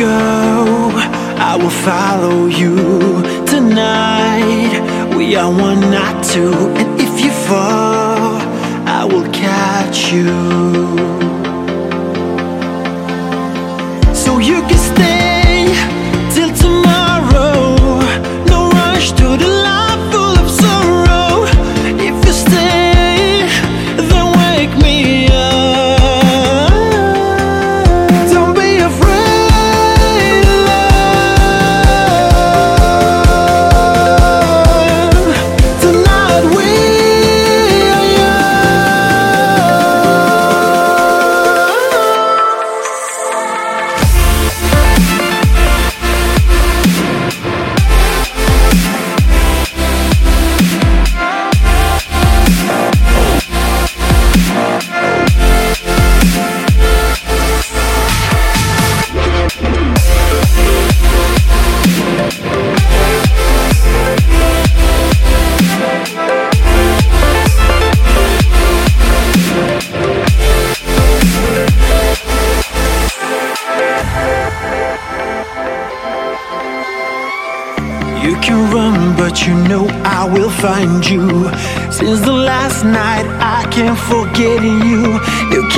go, I will follow you tonight. We are one, not two, and if you fall, I will catch you. You can run, but you know I will find you. Since the last night, I can't forget you. You